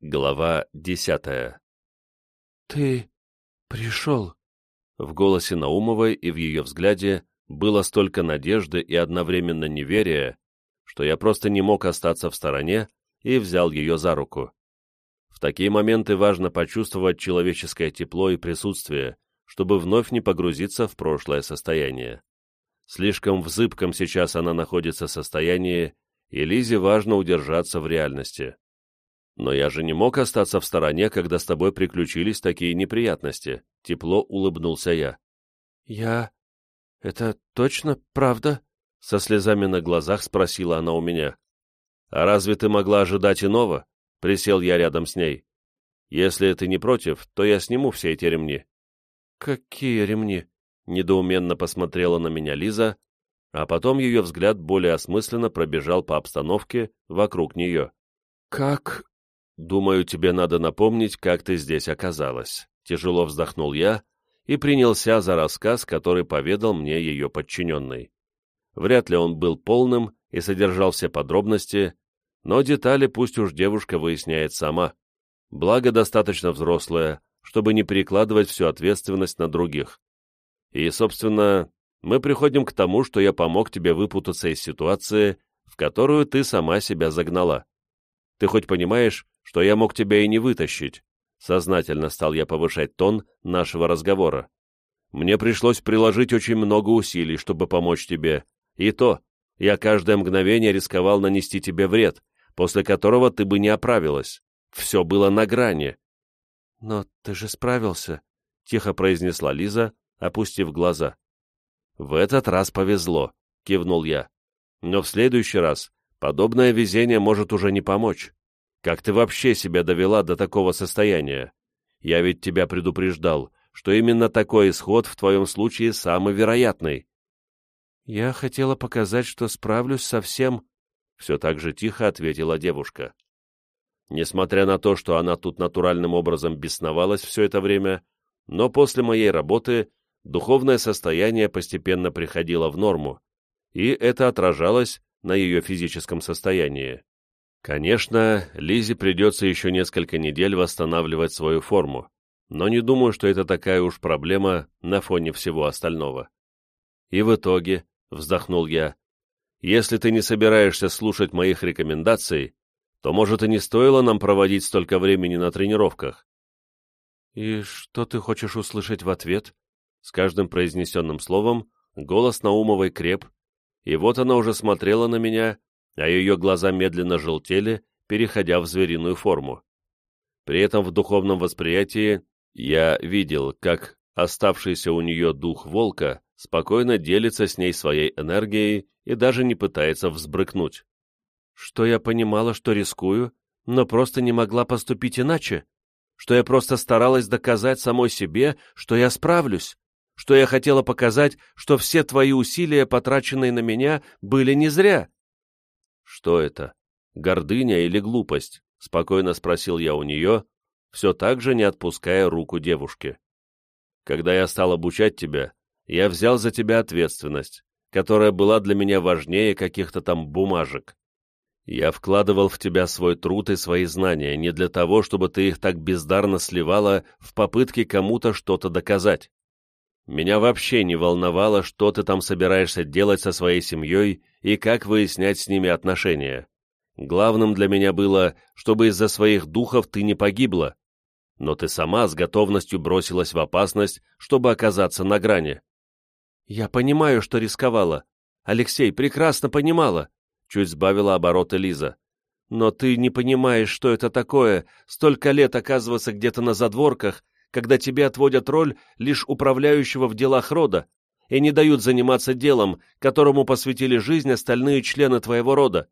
Глава десятая «Ты пришел?» В голосе Наумовой и в ее взгляде было столько надежды и одновременно неверия, что я просто не мог остаться в стороне и взял ее за руку. В такие моменты важно почувствовать человеческое тепло и присутствие, чтобы вновь не погрузиться в прошлое состояние. Слишком в зыбком сейчас она находится состоянии, и Лизе важно удержаться в реальности. «Но я же не мог остаться в стороне, когда с тобой приключились такие неприятности», — тепло улыбнулся я. «Я... Это точно правда?» — со слезами на глазах спросила она у меня. «А разве ты могла ожидать иного?» — присел я рядом с ней. «Если ты не против, то я сниму все эти ремни». «Какие ремни?» — недоуменно посмотрела на меня Лиза, а потом ее взгляд более осмысленно пробежал по обстановке вокруг нее. «Как «Думаю, тебе надо напомнить, как ты здесь оказалась», — тяжело вздохнул я и принялся за рассказ, который поведал мне ее подчиненный. Вряд ли он был полным и содержал все подробности, но детали пусть уж девушка выясняет сама. Благо, достаточно взрослая, чтобы не перекладывать всю ответственность на других. И, собственно, мы приходим к тому, что я помог тебе выпутаться из ситуации, в которую ты сама себя загнала. Ты хоть понимаешь, что я мог тебя и не вытащить. Сознательно стал я повышать тон нашего разговора. Мне пришлось приложить очень много усилий, чтобы помочь тебе. И то, я каждое мгновение рисковал нанести тебе вред, после которого ты бы не оправилась. Все было на грани. — Но ты же справился, — тихо произнесла Лиза, опустив глаза. — В этот раз повезло, — кивнул я. Но в следующий раз подобное везение может уже не помочь. Как ты вообще себя довела до такого состояния? Я ведь тебя предупреждал, что именно такой исход в твоем случае самый вероятный. Я хотела показать, что справлюсь со всем, — все так же тихо ответила девушка. Несмотря на то, что она тут натуральным образом бесновалась все это время, но после моей работы духовное состояние постепенно приходило в норму, и это отражалось на ее физическом состоянии. Конечно, Лизе придется еще несколько недель восстанавливать свою форму, но не думаю, что это такая уж проблема на фоне всего остального. И в итоге, вздохнул я, если ты не собираешься слушать моих рекомендаций, то, может, и не стоило нам проводить столько времени на тренировках. «И что ты хочешь услышать в ответ?» С каждым произнесенным словом голос Наумовой креп, и вот она уже смотрела на меня, а ее глаза медленно желтели, переходя в звериную форму. При этом в духовном восприятии я видел, как оставшийся у нее дух волка спокойно делится с ней своей энергией и даже не пытается взбрыкнуть. Что я понимала, что рискую, но просто не могла поступить иначе, что я просто старалась доказать самой себе, что я справлюсь, что я хотела показать, что все твои усилия, потраченные на меня, были не зря. «Что это? Гордыня или глупость?» — спокойно спросил я у нее, все так же не отпуская руку девушки. «Когда я стал обучать тебя, я взял за тебя ответственность, которая была для меня важнее каких-то там бумажек. Я вкладывал в тебя свой труд и свои знания не для того, чтобы ты их так бездарно сливала в попытке кому-то что-то доказать. Меня вообще не волновало, что ты там собираешься делать со своей семьей и как выяснять с ними отношения. Главным для меня было, чтобы из-за своих духов ты не погибла. Но ты сама с готовностью бросилась в опасность, чтобы оказаться на грани. Я понимаю, что рисковала. Алексей прекрасно понимала. Чуть сбавила обороты Лиза. Но ты не понимаешь, что это такое, столько лет оказываться где-то на задворках, когда тебе отводят роль лишь управляющего в делах рода и не дают заниматься делом, которому посвятили жизнь остальные члены твоего рода.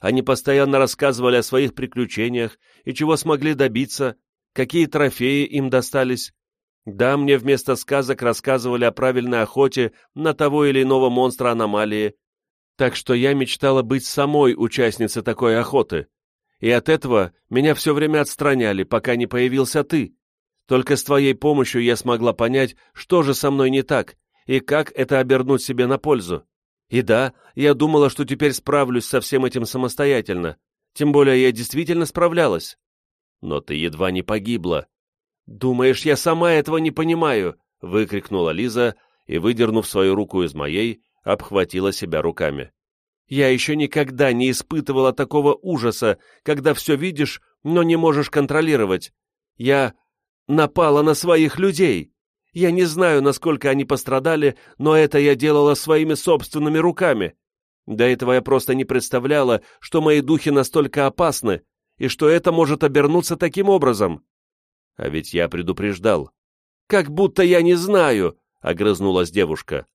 Они постоянно рассказывали о своих приключениях и чего смогли добиться, какие трофеи им достались. Да, мне вместо сказок рассказывали о правильной охоте на того или иного монстра аномалии, так что я мечтала быть самой участницей такой охоты. И от этого меня все время отстраняли, пока не появился ты. Только с твоей помощью я смогла понять, что же со мной не так, и как это обернуть себе на пользу. И да, я думала, что теперь справлюсь со всем этим самостоятельно, тем более я действительно справлялась. Но ты едва не погибла. «Думаешь, я сама этого не понимаю?» — выкрикнула Лиза и, выдернув свою руку из моей, обхватила себя руками. «Я еще никогда не испытывала такого ужаса, когда все видишь, но не можешь контролировать. Я напала на своих людей. Я не знаю, насколько они пострадали, но это я делала своими собственными руками. До этого я просто не представляла, что мои духи настолько опасны, и что это может обернуться таким образом. А ведь я предупреждал. «Как будто я не знаю», — огрызнулась девушка.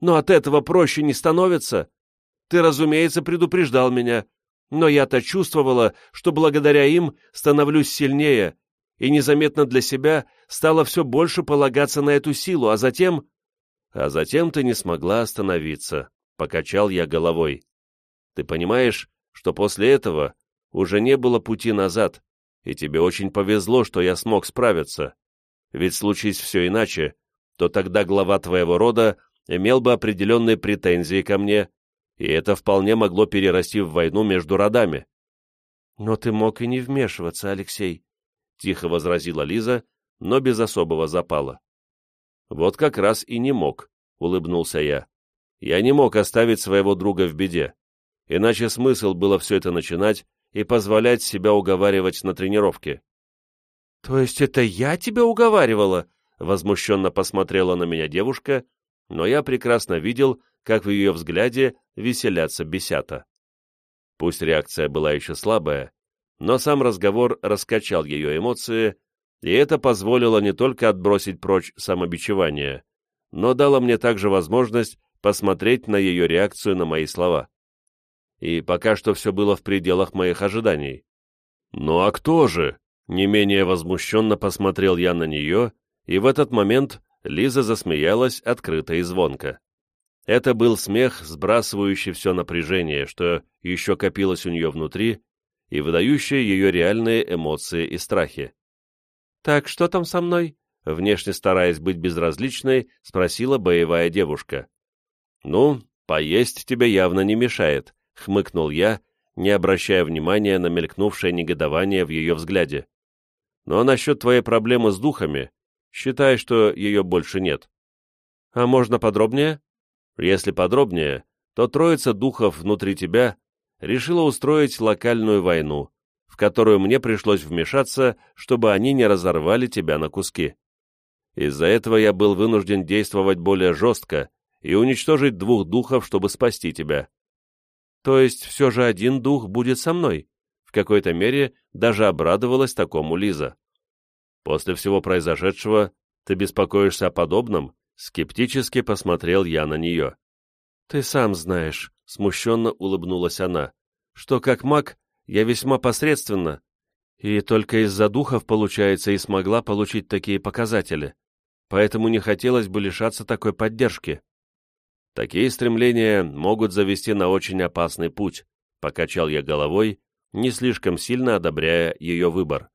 «Но от этого проще не становится. Ты, разумеется, предупреждал меня, но я-то чувствовала, что благодаря им становлюсь сильнее, и незаметно для себя стала все больше полагаться на эту силу, а затем... А затем ты не смогла остановиться, — покачал я головой. Ты понимаешь, что после этого уже не было пути назад, и тебе очень повезло, что я смог справиться. Ведь случись все иначе, то тогда глава твоего рода имел бы определенные претензии ко мне, и это вполне могло перерасти в войну между родами. — Но ты мог и не вмешиваться, Алексей, — тихо возразила Лиза, но без особого запала. «Вот как раз и не мог», — улыбнулся я. «Я не мог оставить своего друга в беде, иначе смысл было все это начинать и позволять себя уговаривать на тренировке». «То есть это я тебя уговаривала?» — возмущенно посмотрела на меня девушка, но я прекрасно видел, как в ее взгляде веселятся бесята. Пусть реакция была еще слабая, но сам разговор раскачал ее эмоции, и это позволило не только отбросить прочь самобичевание, но дало мне также возможность посмотреть на ее реакцию на мои слова. И пока что все было в пределах моих ожиданий. «Ну а кто же?» Не менее возмущенно посмотрел я на нее, и в этот момент Лиза засмеялась открыто и звонко. Это был смех, сбрасывающий все напряжение, что еще копилось у нее внутри, и выдающая ее реальные эмоции и страхи. «Так, что там со мной?» Внешне стараясь быть безразличной, спросила боевая девушка. «Ну, поесть тебе явно не мешает», — хмыкнул я, не обращая внимания на мелькнувшее негодование в ее взгляде. «Но насчет твоей проблемы с духами, считай, что ее больше нет». «А можно подробнее?» «Если подробнее, то троица духов внутри тебя решила устроить локальную войну, в которую мне пришлось вмешаться, чтобы они не разорвали тебя на куски. Из-за этого я был вынужден действовать более жестко и уничтожить двух духов, чтобы спасти тебя. То есть все же один дух будет со мной? В какой-то мере даже обрадовалась такому Лиза. После всего произошедшего ты беспокоишься о подобном? Скептически посмотрел я на нее. Ты сам знаешь, смущенно улыбнулась она, что как маг я весьма посредственно, и только из-за духов, получается, и смогла получить такие показатели, поэтому не хотелось бы лишаться такой поддержки. Такие стремления могут завести на очень опасный путь, покачал я головой, не слишком сильно одобряя ее выбор.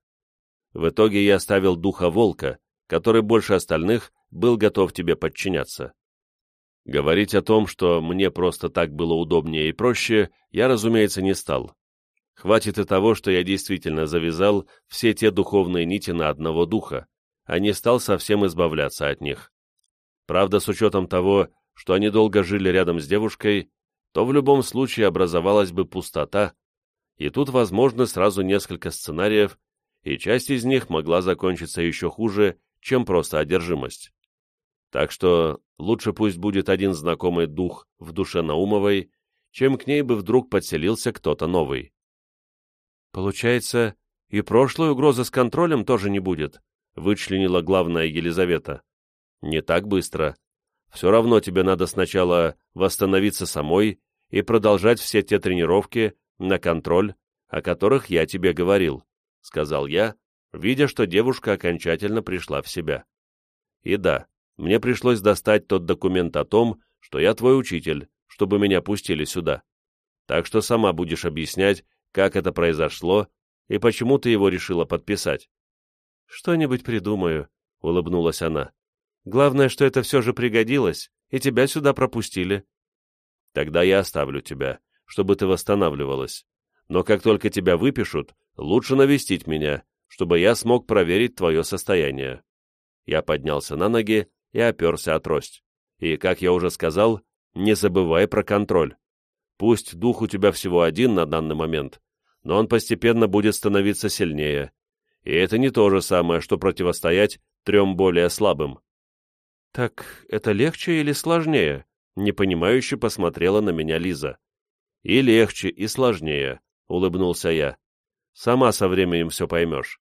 В итоге я оставил духа волка, который больше остальных был готов тебе подчиняться. Говорить о том, что мне просто так было удобнее и проще, я, разумеется, не стал. Хватит и того, что я действительно завязал все те духовные нити на одного духа, а не стал совсем избавляться от них. Правда, с учетом того, что они долго жили рядом с девушкой, то в любом случае образовалась бы пустота, и тут возможно сразу несколько сценариев, и часть из них могла закончиться еще хуже, чем просто одержимость. Так что лучше пусть будет один знакомый дух в душе Наумовой, чем к ней бы вдруг подселился кто-то новый. «Получается, и прошлой угрозы с контролем тоже не будет», — вычленила главная Елизавета. «Не так быстро. Все равно тебе надо сначала восстановиться самой и продолжать все те тренировки на контроль, о которых я тебе говорил», — сказал я, видя, что девушка окончательно пришла в себя. «И да, мне пришлось достать тот документ о том, что я твой учитель, чтобы меня пустили сюда. Так что сама будешь объяснять, как это произошло и почему ты его решила подписать. «Что-нибудь придумаю», — улыбнулась она. «Главное, что это все же пригодилось, и тебя сюда пропустили». «Тогда я оставлю тебя, чтобы ты восстанавливалась. Но как только тебя выпишут, лучше навестить меня, чтобы я смог проверить твое состояние. Я поднялся на ноги и оперся от трость. И, как я уже сказал, не забывай про контроль. Пусть дух у тебя всего один на данный момент, но он постепенно будет становиться сильнее. И это не то же самое, что противостоять трем более слабым. «Так это легче или сложнее?» — непонимающе посмотрела на меня Лиза. «И легче, и сложнее», — улыбнулся я. «Сама со временем все поймешь.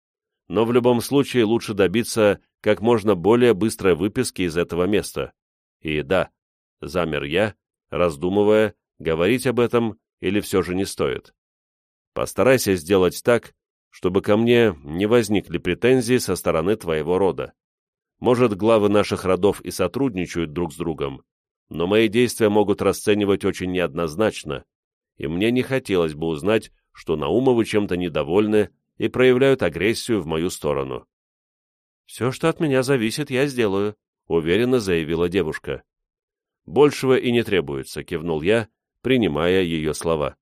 Но в любом случае лучше добиться как можно более быстрой выписки из этого места. И да, замер я, раздумывая, говорить об этом или все же не стоит. Постарайся сделать так, чтобы ко мне не возникли претензии со стороны твоего рода. Может, главы наших родов и сотрудничают друг с другом, но мои действия могут расценивать очень неоднозначно, и мне не хотелось бы узнать, что Наумовы чем-то недовольны и проявляют агрессию в мою сторону. «Все, что от меня зависит, я сделаю», — уверенно заявила девушка. «Большего и не требуется», — кивнул я, принимая ее слова.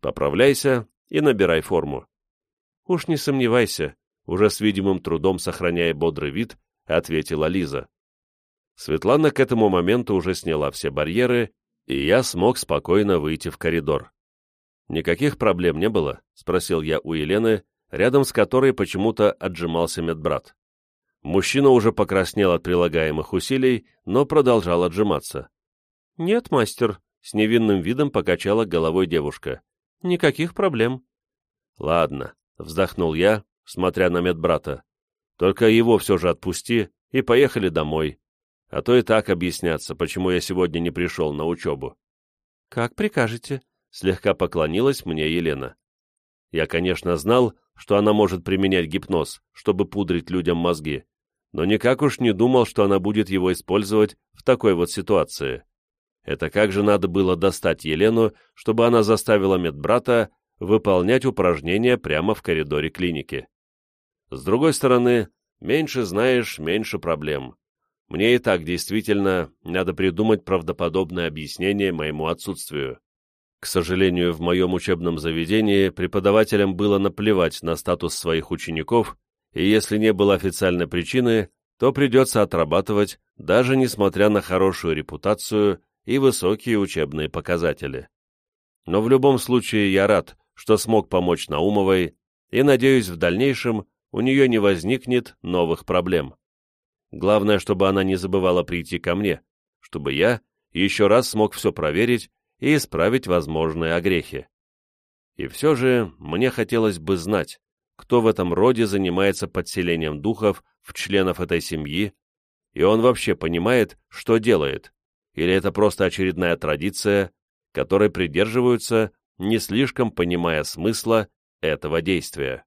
«Поправляйся и набирай форму». «Уж не сомневайся», — уже с видимым трудом сохраняя бодрый вид, ответила Лиза. Светлана к этому моменту уже сняла все барьеры, и я смог спокойно выйти в коридор. «Никаких проблем не было?» — спросил я у Елены, рядом с которой почему-то отжимался медбрат. Мужчина уже покраснел от прилагаемых усилий, но продолжал отжиматься. «Нет, мастер», — с невинным видом покачала головой девушка. «Никаких проблем». «Ладно», — вздохнул я, смотря на медбрата. «Только его все же отпусти и поехали домой. А то и так объясняться, почему я сегодня не пришел на учебу». «Как прикажете», — слегка поклонилась мне Елена. Я, конечно, знал, что она может применять гипноз, чтобы пудрить людям мозги, но никак уж не думал, что она будет его использовать в такой вот ситуации. Это как же надо было достать Елену, чтобы она заставила медбрата выполнять упражнения прямо в коридоре клиники. С другой стороны, меньше знаешь, меньше проблем. Мне и так действительно надо придумать правдоподобное объяснение моему отсутствию. К сожалению, в моем учебном заведении преподавателям было наплевать на статус своих учеников, и если не было официальной причины, то придется отрабатывать, даже несмотря на хорошую репутацию и высокие учебные показатели. Но в любом случае я рад, что смог помочь Наумовой, и, надеюсь, в дальнейшем у нее не возникнет новых проблем. Главное, чтобы она не забывала прийти ко мне, чтобы я еще раз смог все проверить и исправить возможные огрехи. И все же мне хотелось бы знать, кто в этом роде занимается подселением духов в членов этой семьи, и он вообще понимает, что делает, или это просто очередная традиция, которой придерживаются, не слишком понимая смысла этого действия.